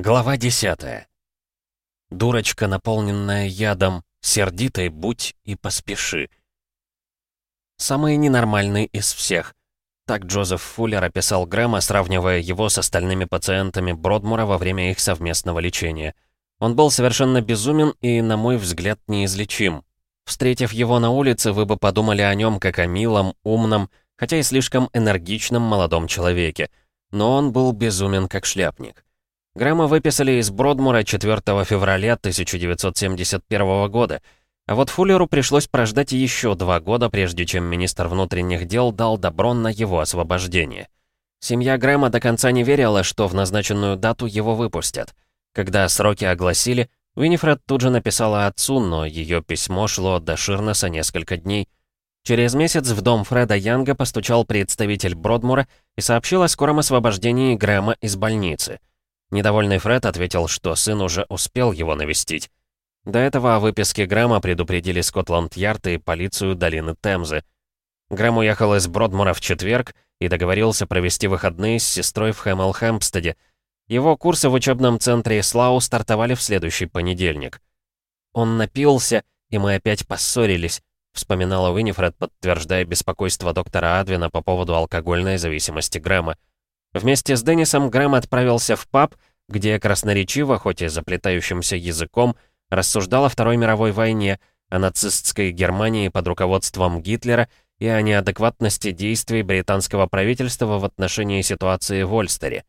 Глава 10. Дурочка, наполненная ядом, сердитой будь и поспеши. Самый ненормальный из всех. Так Джозеф Фуллер описал Грэма, сравнивая его с остальными пациентами Бродмура во время их совместного лечения. Он был совершенно безумен и, на мой взгляд, неизлечим. Встретив его на улице, вы бы подумали о нем как о милом, умном, хотя и слишком энергичном молодом человеке. Но он был безумен как шляпник. Грэма выписали из Бродмура 4 февраля 1971 года, а вот Фуллеру пришлось прождать еще два года, прежде чем министр внутренних дел дал добро на его освобождение. Семья Грэма до конца не верила, что в назначенную дату его выпустят. Когда сроки огласили, Уинифред тут же написала отцу, но ее письмо шло до Ширнеса несколько дней. Через месяц в дом Фреда Янга постучал представитель Бродмура и сообщил о скором освобождении Грэма из больницы. Недовольный Фред ответил, что сын уже успел его навестить. До этого о выписке Грэма предупредили Скотланд-Ярд и полицию долины Темзы. Грэм уехал из Бродмура в четверг и договорился провести выходные с сестрой в Хэмл-Хэмпстеде. Его курсы в учебном центре Слау стартовали в следующий понедельник. «Он напился, и мы опять поссорились», — вспоминала Уинифред, подтверждая беспокойство доктора Адвина по поводу алкогольной зависимости Грэма. Вместе с Деннисом Грэм отправился в паб, где красноречиво, хоть и заплетающимся языком, рассуждал о Второй мировой войне, о нацистской Германии под руководством Гитлера и о неадекватности действий британского правительства в отношении ситуации в Ольстере.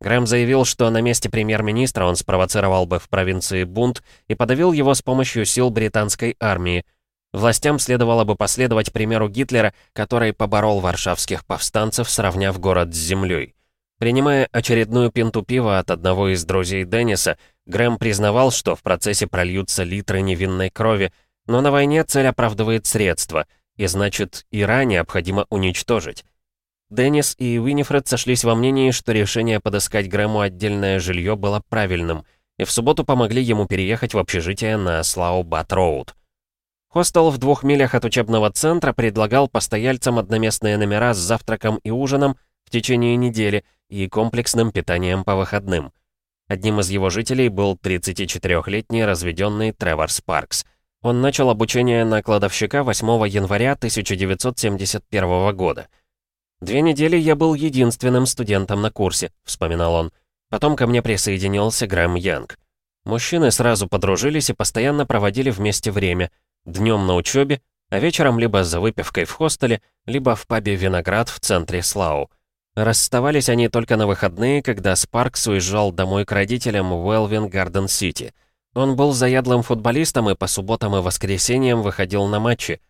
Грэм заявил, что на месте премьер-министра он спровоцировал бы в провинции бунт и подавил его с помощью сил британской армии. Властям следовало бы последовать примеру Гитлера, который поборол варшавских повстанцев, сравняв город с землей. Принимая очередную пинту пива от одного из друзей Денниса, Грэм признавал, что в процессе прольются литры невинной крови, но на войне цель оправдывает средства, и значит, Ира необходимо уничтожить. Деннис и Уинифред сошлись во мнении, что решение подыскать Грэму отдельное жилье было правильным, и в субботу помогли ему переехать в общежитие на Слау-Бат-Роуд. Хостел в двух милях от учебного центра предлагал постояльцам одноместные номера с завтраком и ужином в течение недели – и комплексным питанием по выходным. Одним из его жителей был 34-летний разведенный Тревор Спаркс. Он начал обучение на кладовщика 8 января 1971 года. «Две недели я был единственным студентом на курсе», — вспоминал он. Потом ко мне присоединился Грэм Янг. Мужчины сразу подружились и постоянно проводили вместе время. Днем на учебе, а вечером либо за выпивкой в хостеле, либо в пабе «Виноград» в центре Слау. Расставались они только на выходные, когда Спаркс уезжал домой к родителям в Уэлвин Гарден-Сити. Он был заядлым футболистом и по субботам и воскресеньям выходил на матчи.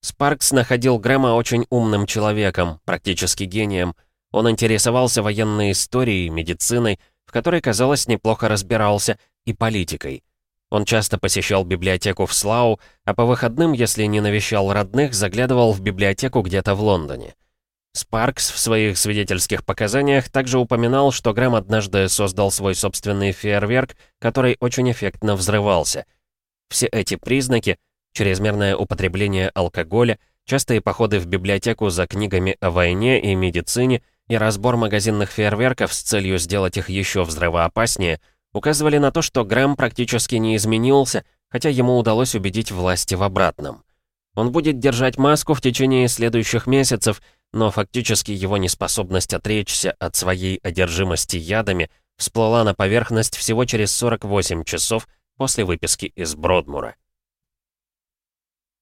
Спаркс находил Грэма очень умным человеком, практически гением. Он интересовался военной историей, медициной, в которой, казалось, неплохо разбирался, и политикой. Он часто посещал библиотеку в Слау, а по выходным, если не навещал родных, заглядывал в библиотеку где-то в Лондоне. Спаркс в своих свидетельских показаниях также упоминал, что Грэм однажды создал свой собственный фейерверк, который очень эффектно взрывался. Все эти признаки — чрезмерное употребление алкоголя, частые походы в библиотеку за книгами о войне и медицине и разбор магазинных фейерверков с целью сделать их еще взрывоопаснее — указывали на то, что Грэм практически не изменился, хотя ему удалось убедить власти в обратном. Он будет держать маску в течение следующих месяцев — но фактически его неспособность отречься от своей одержимости ядами всплыла на поверхность всего через 48 часов после выписки из Бродмура.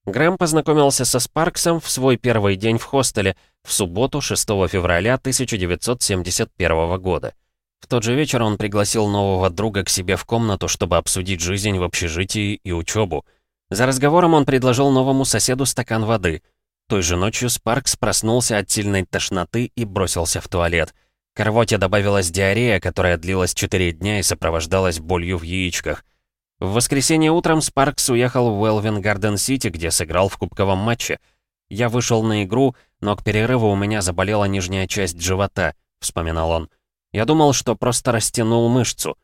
Грэм познакомился со Спарксом в свой первый день в хостеле в субботу 6 февраля 1971 года. В тот же вечер он пригласил нового друга к себе в комнату, чтобы обсудить жизнь в общежитии и учебу. За разговором он предложил новому соседу стакан воды — той же ночью Спаркс проснулся от сильной тошноты и бросился в туалет. К рвоте добавилась диарея, которая длилась 4 дня и сопровождалась болью в яичках. В воскресенье утром Спаркс уехал в Уэлвин Гарден-Сити, где сыграл в кубковом матче. «Я вышел на игру, но к перерыву у меня заболела нижняя часть живота», — вспоминал он. «Я думал, что просто растянул мышцу.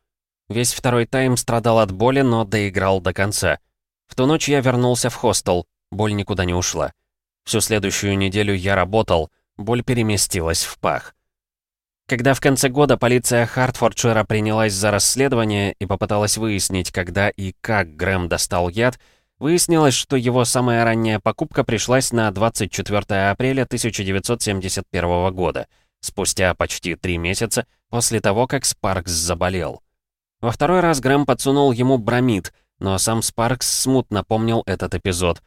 Весь второй тайм страдал от боли, но доиграл до конца. В ту ночь я вернулся в хостел, боль никуда не ушла. Всю следующую неделю я работал, боль переместилась в пах. Когда в конце года полиция Хартфордшира принялась за расследование и попыталась выяснить, когда и как Грэм достал яд, выяснилось, что его самая ранняя покупка пришлась на 24 апреля 1971 года, спустя почти три месяца после того, как Спаркс заболел. Во второй раз Грэм подсунул ему бромид, но сам Спаркс смутно помнил этот эпизод.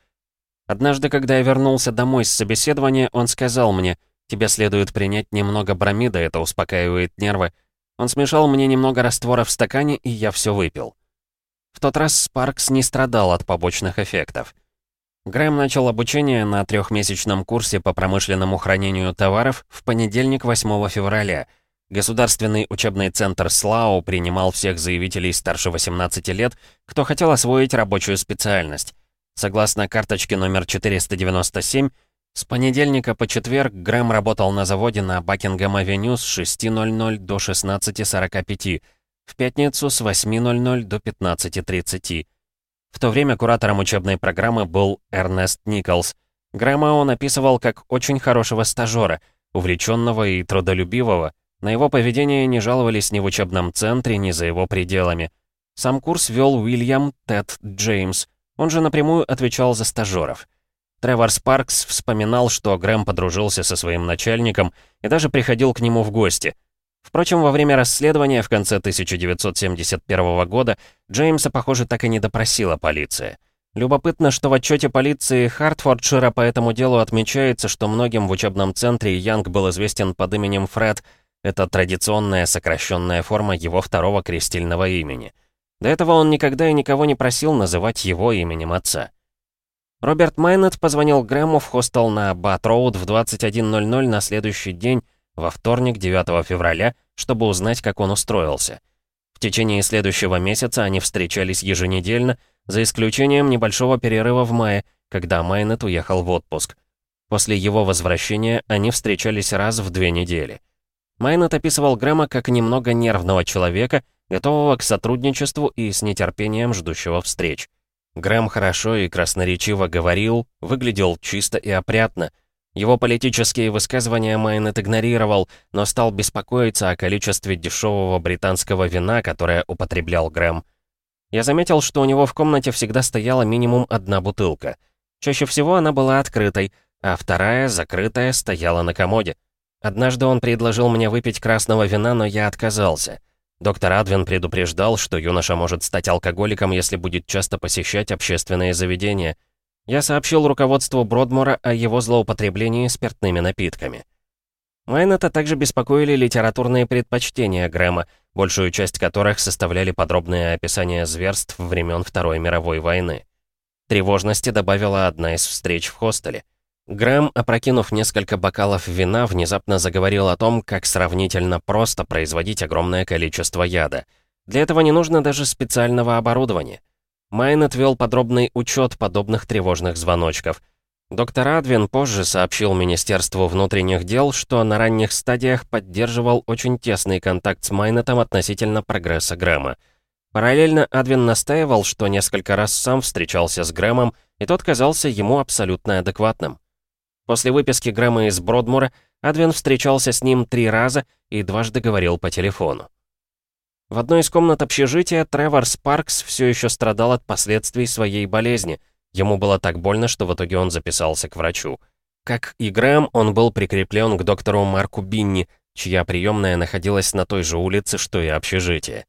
Однажды, когда я вернулся домой с собеседования, он сказал мне — Тебе следует принять немного бромида, это успокаивает нервы. Он смешал мне немного раствора в стакане, и я все выпил. В тот раз Спаркс не страдал от побочных эффектов. Грэм начал обучение на трехмесячном курсе по промышленному хранению товаров в понедельник 8 февраля. Государственный учебный центр СЛАУ принимал всех заявителей старше 18 лет, кто хотел освоить рабочую специальность. Согласно карточке номер 497, с понедельника по четверг Грэм работал на заводе на Бакингем-авеню с 6.00 до 16.45, в пятницу с 8.00 до 15.30. В то время куратором учебной программы был Эрнест Николс. Грэма он описывал как очень хорошего стажера, увлеченного и трудолюбивого. На его поведение не жаловались ни в учебном центре, ни за его пределами. Сам курс вел Уильям Тед Джеймс, он же напрямую отвечал за стажеров. Тревор Спаркс вспоминал, что Грэм подружился со своим начальником и даже приходил к нему в гости. Впрочем, во время расследования в конце 1971 года Джеймса, похоже, так и не допросила полиция. Любопытно, что в отчете полиции Хартфордшира по этому делу отмечается, что многим в учебном центре Янг был известен под именем Фред. Это традиционная сокращенная форма его второго крестильного имени. До этого он никогда и никого не просил называть его именем отца. Роберт Майнет позвонил Грэму в хостел на Бат-Роуд в 21.00 на следующий день, во вторник, 9 февраля, чтобы узнать, как он устроился. В течение следующего месяца они встречались еженедельно, за исключением небольшого перерыва в мае, когда Майнет уехал в отпуск. После его возвращения они встречались раз в две недели. Майнет описывал Грэма как немного нервного человека, готового к сотрудничеству и с нетерпением ждущего встреч. Грэм хорошо и красноречиво говорил, выглядел чисто и опрятно. Его политические высказывания Майнет игнорировал, но стал беспокоиться о количестве дешевого британского вина, которое употреблял Грэм. Я заметил, что у него в комнате всегда стояла минимум одна бутылка. Чаще всего она была открытой, а вторая, закрытая, стояла на комоде. Однажды он предложил мне выпить красного вина, но я отказался — Доктор Адвин предупреждал, что юноша может стать алкоголиком, если будет часто посещать общественные заведения. Я сообщил руководству Бродмора о его злоупотреблении спиртными напитками. Майнета также беспокоили литературные предпочтения Грэма, большую часть которых составляли подробные описания зверств времен Второй мировой войны. Тревожности добавила одна из встреч в хостеле — Грэм, опрокинув несколько бокалов вина, внезапно заговорил о том, как сравнительно просто производить огромное количество яда. Для этого не нужно даже специального оборудования. Майн отвел подробный учет подобных тревожных звоночков. Доктор Адвин позже сообщил Министерству внутренних дел, что на ранних стадиях поддерживал очень тесный контакт с Майнетом относительно прогресса Грэма. Параллельно Адвин настаивал, что несколько раз сам встречался с Грэмом, и тот казался ему абсолютно адекватным. После выписки Грэма из Бродмура Адвин встречался с ним три раза и дважды говорил по телефону. В одной из комнат общежития Тревор Спаркс все еще страдал от последствий своей болезни. Ему было так больно, что в итоге он записался к врачу. Как и Грэм, он был прикреплен к доктору Марку Бинни, чья приемная находилась на той же улице, что и общежитие.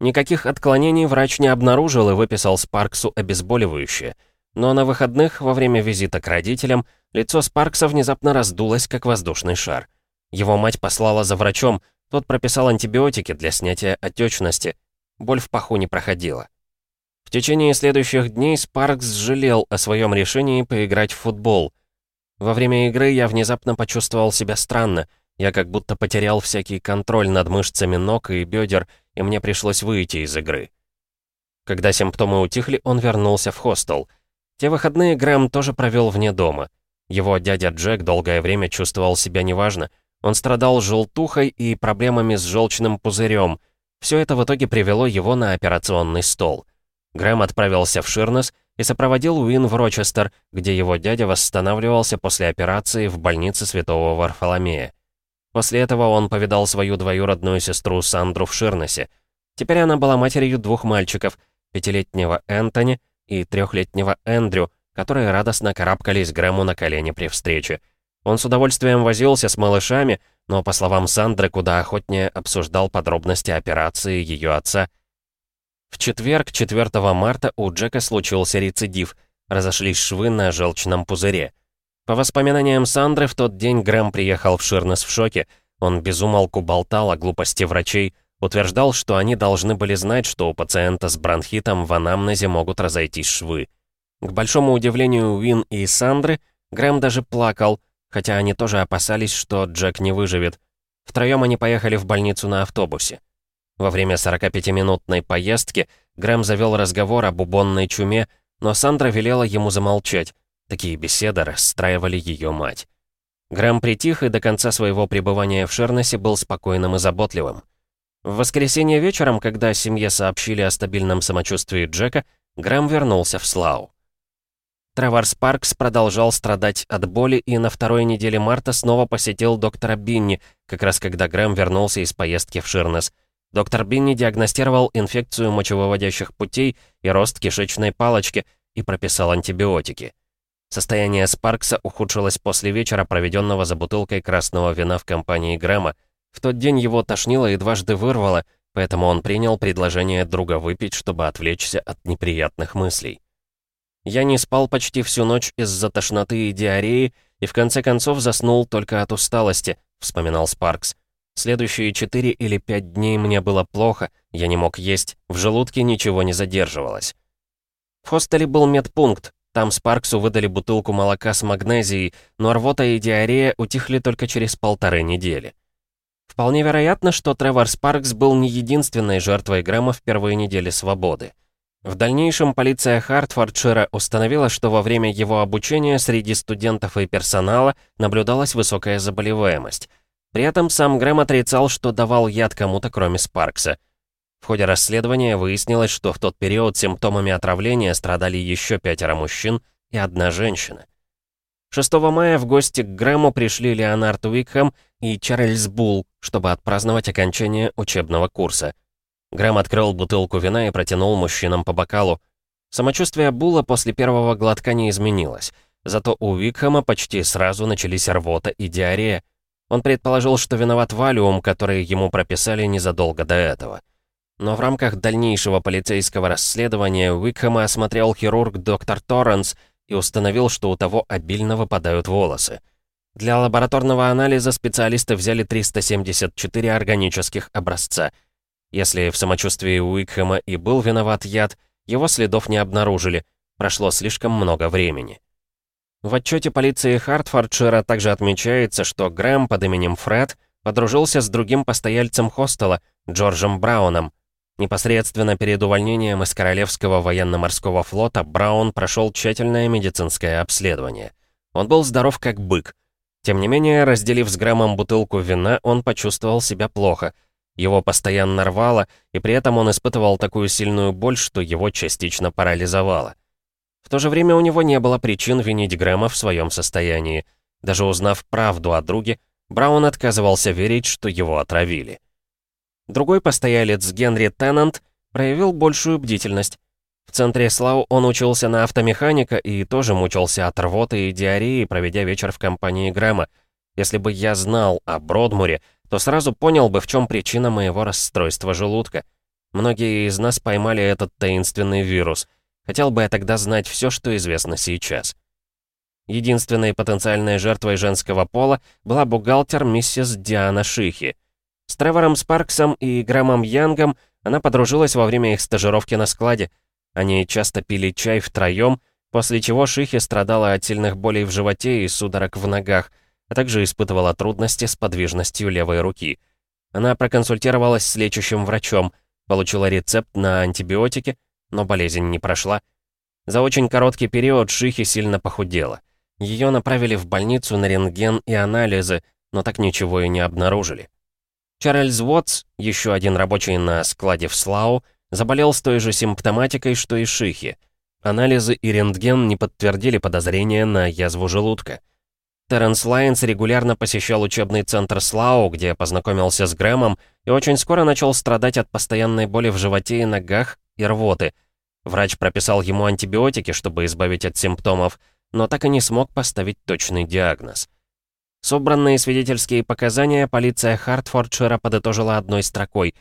Никаких отклонений врач не обнаружил и выписал Спарксу обезболивающее. Но на выходных, во время визита к родителям, Лицо Спаркса внезапно раздулось, как воздушный шар. Его мать послала за врачом, тот прописал антибиотики для снятия отечности. Боль в паху не проходила. В течение следующих дней Спаркс жалел о своем решении поиграть в футбол. Во время игры я внезапно почувствовал себя странно. Я как будто потерял всякий контроль над мышцами ног и бедер, и мне пришлось выйти из игры. Когда симптомы утихли, он вернулся в хостел. Те выходные Грэм тоже провел вне дома. Его дядя Джек долгое время чувствовал себя неважно. Он страдал желтухой и проблемами с желчным пузырем. Все это в итоге привело его на операционный стол. Грэм отправился в Ширнес и сопроводил Уин в Рочестер, где его дядя восстанавливался после операции в больнице Святого Варфоломея. После этого он повидал свою двоюродную сестру Сандру в Ширнесе. Теперь она была матерью двух мальчиков, пятилетнего Энтони и трехлетнего Эндрю, которые радостно карабкались Грэму на колени при встрече. Он с удовольствием возился с малышами, но, по словам Сандры, куда охотнее обсуждал подробности операции ее отца. В четверг, 4 марта, у Джека случился рецидив. Разошлись швы на желчном пузыре. По воспоминаниям Сандры, в тот день Грэм приехал в Ширнес в шоке. Он безумолку болтал о глупости врачей, утверждал, что они должны были знать, что у пациента с бронхитом в анамнезе могут разойтись швы. К большому удивлению Уин и Сандры, Грэм даже плакал, хотя они тоже опасались, что Джек не выживет. Втроем они поехали в больницу на автобусе. Во время 45-минутной поездки Грэм завел разговор об убонной чуме, но Сандра велела ему замолчать. Такие беседы расстраивали ее мать. Грэм притих и до конца своего пребывания в Шернесе был спокойным и заботливым. В воскресенье вечером, когда семье сообщили о стабильном самочувствии Джека, Грэм вернулся в Слау. Тревор Спаркс продолжал страдать от боли и на второй неделе марта снова посетил доктора Бинни, как раз когда Грэм вернулся из поездки в Ширнес. Доктор Бинни диагностировал инфекцию мочевыводящих путей и рост кишечной палочки и прописал антибиотики. Состояние Спаркса ухудшилось после вечера, проведенного за бутылкой красного вина в компании Грэма. В тот день его тошнило и дважды вырвало, поэтому он принял предложение друга выпить, чтобы отвлечься от неприятных мыслей. Я не спал почти всю ночь из-за тошноты и диареи, и в конце концов заснул только от усталости», — вспоминал Спаркс. «Следующие четыре или пять дней мне было плохо, я не мог есть, в желудке ничего не задерживалось». В хостеле был медпункт, там Спарксу выдали бутылку молока с магнезией, но рвота и диарея утихли только через полторы недели. Вполне вероятно, что Тревор Спаркс был не единственной жертвой Грэма в первые недели свободы. В дальнейшем полиция Хартфордшира установила, что во время его обучения среди студентов и персонала наблюдалась высокая заболеваемость. При этом сам Грэм отрицал, что давал яд кому-то, кроме Спаркса. В ходе расследования выяснилось, что в тот период симптомами отравления страдали еще пятеро мужчин и одна женщина. 6 мая в гости к Грэму пришли Леонард Уикхэм и Чарльз Булл, чтобы отпраздновать окончание учебного курса — Грэм открыл бутылку вина и протянул мужчинам по бокалу. Самочувствие Була после первого глотка не изменилось. Зато у Викхэма почти сразу начались рвота и диарея. Он предположил, что виноват валиум, который ему прописали незадолго до этого. Но в рамках дальнейшего полицейского расследования Уикхэма осмотрел хирург доктор Торренс и установил, что у того обильно выпадают волосы. Для лабораторного анализа специалисты взяли 374 органических образца — если в самочувствии Уикхэма и был виноват яд, его следов не обнаружили, прошло слишком много времени. В отчете полиции Хартфордшира также отмечается, что Грэм под именем Фред подружился с другим постояльцем хостела, Джорджем Брауном. Непосредственно перед увольнением из Королевского военно-морского флота Браун прошел тщательное медицинское обследование. Он был здоров как бык. Тем не менее, разделив с Грэмом бутылку вина, он почувствовал себя плохо — его постоянно рвало, и при этом он испытывал такую сильную боль, что его частично парализовало. В то же время у него не было причин винить Грэма в своем состоянии. Даже узнав правду о друге, Браун отказывался верить, что его отравили. Другой постоялец Генри Теннант проявил большую бдительность. В центре Слау он учился на автомеханика и тоже мучился от рвоты и диареи, проведя вечер в компании Грэма. Если бы я знал о Бродмуре, то сразу понял бы, в чем причина моего расстройства желудка. Многие из нас поймали этот таинственный вирус. Хотел бы я тогда знать все, что известно сейчас. Единственной потенциальной жертвой женского пола была бухгалтер миссис Диана Шихи. С Тревором Спарксом и Грэмом Янгом она подружилась во время их стажировки на складе. Они часто пили чай втроем, после чего Шихи страдала от сильных болей в животе и судорог в ногах — а также испытывала трудности с подвижностью левой руки. Она проконсультировалась с лечащим врачом, получила рецепт на антибиотики, но болезнь не прошла. За очень короткий период Шихи сильно похудела. Ее направили в больницу на рентген и анализы, но так ничего и не обнаружили. Чарльз Уотс, еще один рабочий на складе в Слау, заболел с той же симптоматикой, что и Шихи. Анализы и рентген не подтвердили подозрения на язву желудка. Терренс Лайнс регулярно посещал учебный центр Слау, где познакомился с Грэмом и очень скоро начал страдать от постоянной боли в животе и ногах и рвоты. Врач прописал ему антибиотики, чтобы избавить от симптомов, но так и не смог поставить точный диагноз. Собранные свидетельские показания полиция Хартфордшира подытожила одной строкой.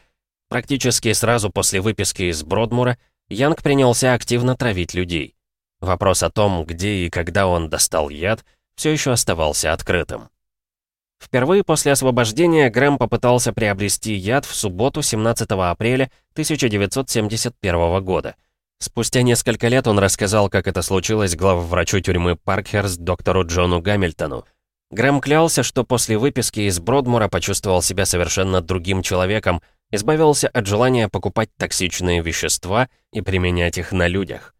Практически сразу после выписки из Бродмура Янг принялся активно травить людей. Вопрос о том, где и когда он достал яд, все еще оставался открытым. Впервые после освобождения Грэм попытался приобрести яд в субботу 17 апреля 1971 года. Спустя несколько лет он рассказал, как это случилось главврачу тюрьмы Паркхерст доктору Джону Гамильтону. Грэм клялся, что после выписки из Бродмура почувствовал себя совершенно другим человеком, избавился от желания покупать токсичные вещества и применять их на людях.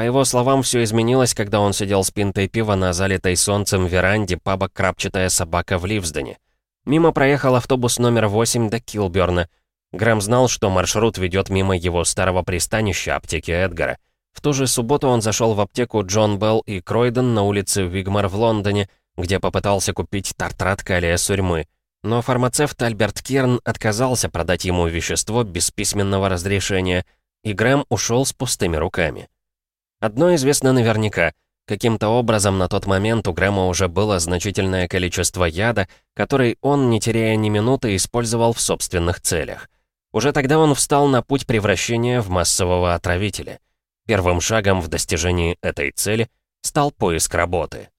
По его словам, все изменилось, когда он сидел с пинтой пива на залитой солнцем веранде паба «Крапчатая собака» в Ливсдене. Мимо проехал автобус номер 8 до Килберна. Грэм знал, что маршрут ведет мимо его старого пристанища, аптеки Эдгара. В ту же субботу он зашел в аптеку Джон Белл и Кройден на улице Вигмар в Лондоне, где попытался купить тартрат калия сурьмы. Но фармацевт Альберт Кирн отказался продать ему вещество без письменного разрешения, и Грэм ушел с пустыми руками. Одно известно наверняка. Каким-то образом на тот момент у Грэма уже было значительное количество яда, который он, не теряя ни минуты, использовал в собственных целях. Уже тогда он встал на путь превращения в массового отравителя. Первым шагом в достижении этой цели стал поиск работы.